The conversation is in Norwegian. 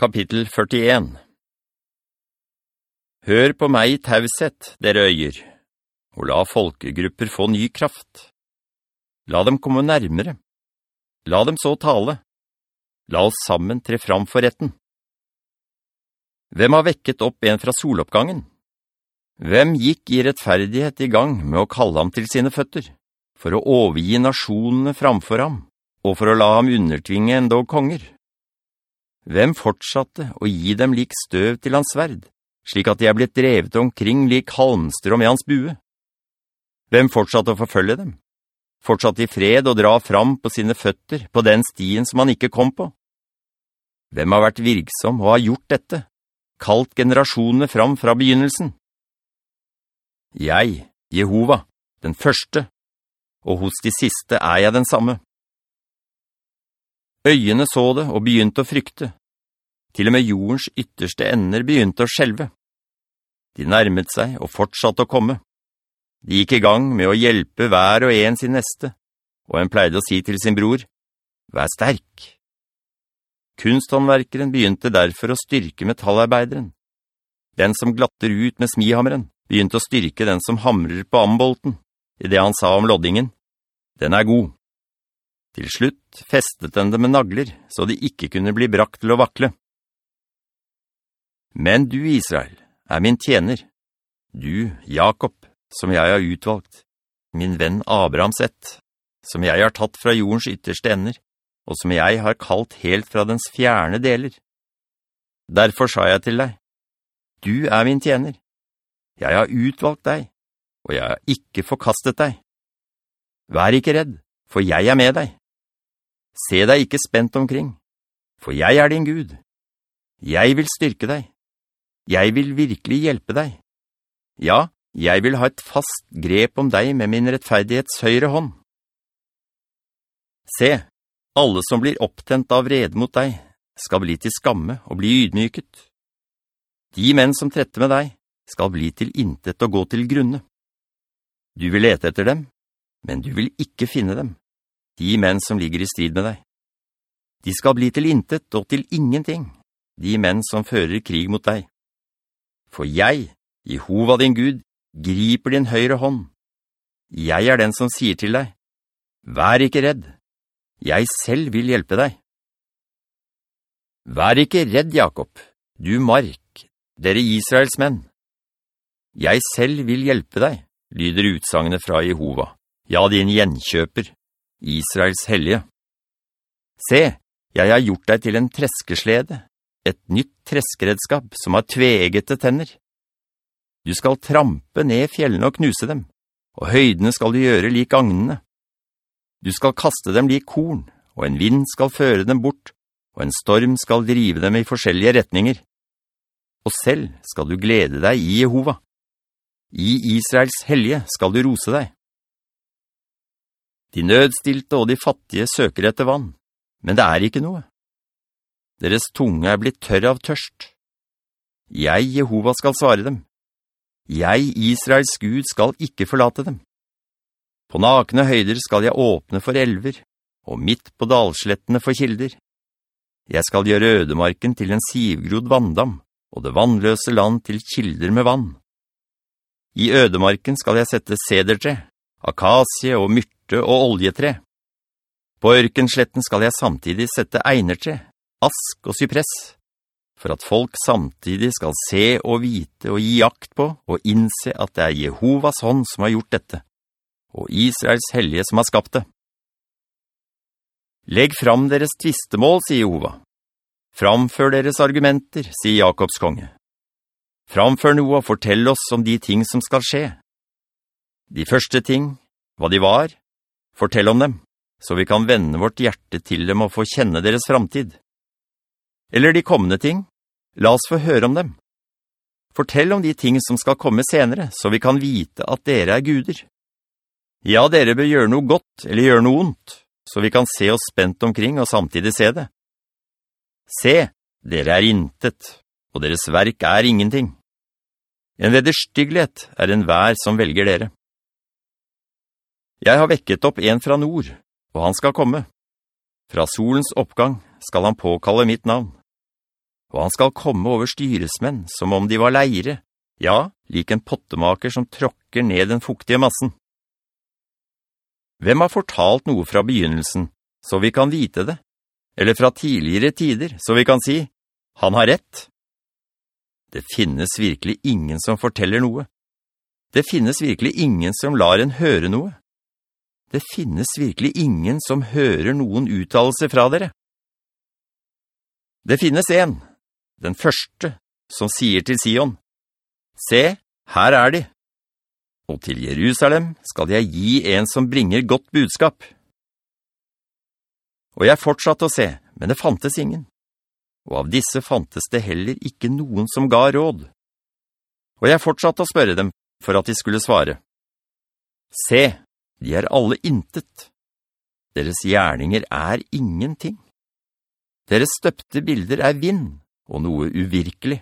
Kapittel 41 Hør på meg i tauset, dere øyer, og la folkegrupper få ny kraft. La dem komme nærmere. La dem så tale. La oss sammen tre fram for retten. Hvem har vekket opp en fra soloppgangen? Hvem gikk i rettferdighet i gang med å kalle ham til sine føtter, for å overgi nasjonene framfor ham, og for å la ham undertvinge endog konger? Hvem fortsatte å gi dem lik støv til hans sverd, slik at de er blitt drevet omkring lik halmstrå med hans bue? Hvem fortsatte å forfølge dem? Fortsatte i fred å dra fram på sine føtter på den stien som han ikke kom på? Hvem har vært virksom og har gjort dette, kalt generasjonene fram fra begynnelsen? Jeg, Jehova, den første, og hos de siste er jeg den samme. Øyene så det og begynte å frykte. Til og med jordens ytterste ender begynte å skjelve. De nærmet seg og fortsatte å komme. De gikk i gang med å hjelpe hver og en sin neste, og en pleide å si til sin bror, «Vær sterk!» Kunsthåndverkeren begynte derfor å styrke metallarbeideren. Den som glatter ut med smihammeren begynte å styrke den som hamrer på ambolten, i det han sa om loddingen. Den er god. Til slutt festet den det med nagler, så de ikke kunne bli brakt til å vakle. Men du, Israel, er min tjener. Du, Jakob, som jeg har utvalgt. Min venn Abrahams ett, som jeg har tatt fra jordens ytterste ender, og som jeg har kalt helt fra dens fjerne deler. Derfor sa jeg til deg, du er min tjener. Jeg har utvalgt deg, og jeg har ikke forkastet deg. Vær ikke redd, for jeg er med deg. Se deg ikke spent omkring, for jeg er din Gud. Jeg vil styrke deg. Jeg vil virkelig hjelpe deg. Ja, jeg vil ha et fast grep om deg med min rettferdighets høyre hånd. Se, alle som blir opptent av red mot deg, skal bli til skamme og bli ydmyket. De menn som tretter med deg, skal bli til intet og gå til grunne. Du vil lete etter dem, men du vil ikke finne dem de menn som ligger i strid med deg. De skal bli til intet og til ingenting, de menn som fører krig mot deg. For jeg, Jehova din Gud, griper din høyre hånd. Jeg er den som sier til deg, Vær ikke redd, jeg selv vil hjelpe deg. Vær ikke redd, Jakob, du mark, dere Israels menn. Jeg selv vil hjelpe deg, lyder utsagnet fra Jehova, ja, din gjenkjøper. Israels hellige. Se, jeg har gjort deg til en treskeslede, et nytt treskeredskap som har tvegete tenner. Du skal trampe ned fjellene og knuse dem, og høydene skal du gjøre lik agnene. Du skal kaste dem lik korn, og en vind skal føre dem bort, og en storm skal drive dem i forskjellige retninger. Og selv skal du glede deg i Jehova. I Israels hellige skal du rose deg. De nødstilte og de fattige søker etter vann, men det er ikke noe. Deres tunge er blitt tørr av tørst. Jeg, Jehova, skal svare dem. Jeg, Israels Gud, skal ikke forlate dem. På nakne høyder skal jeg åpne for elver, og midt på dalslettene for kilder. Jeg skal gjøre ødemarken til en sivgrodd vanndam, og det vannløse land til kilder med vann. I ødemarken skal jeg sette sedertre, akasie og myrte og oljetre. På ørkensletten skal jeg samtidig sette einertre, ask og sypress, for at folk samtidig skal se og vite og gi akt på og innse at det er Jehovas hånd som har gjort dette, og Israels hellige som har skapt det. Legg fram deres tvistemål, sier Jehova. Framfør deres argumenter, sier Jakobs konge. Framfør noe og fortell oss om de ting som skal skje. De første ting, hva de var, Fortell om dem, så vi kan vende vårt hjerte til dem og få kjenne deres framtid. Eller de kommende ting, la oss få høre om dem. Fortell om de ting som skal komme senere, så vi kan vite at dere er guder. Ja, dere bør gjøre noe godt eller gjøre noe ondt, så vi kan se oss spent omkring og samtidig se det. Se, dere er intet, og deres verk er ingenting. En vederstyggelighet er en vær som velger dere. Jeg har vekket opp en fra nord, og han skal komme. Fra solens oppgang skal han påkalle mitt navn. Og han skal komme over styresmenn som om de var leire, ja, lik en pottemaker som tråkker ned den fuktige massen. Hvem har fortalt noe fra begynnelsen, så vi kan vite det? Eller fra tidligere tider, så vi kan si, han har rett? Det finnes virkelig ingen som forteller noe. Det finnes virkelig ingen som lar en høre noe. Det finnes virkelig ingen som hører noen uttalelse fra dere. Det finnes en, den første, som sier til Sion, «Se, her er de!» Og til Jerusalem skal jeg gi en som bringer godt budskap. Og jeg fortsatte å se, men det fantes ingen. Og av disse fantes det heller ikke noen som ga råd. Og jeg fortsatte å spørre dem, for at de skulle svare. Se, de er alle intet. Deres gjerninger er ingenting. Deres støpte bilder er vind og noe uvirkelig.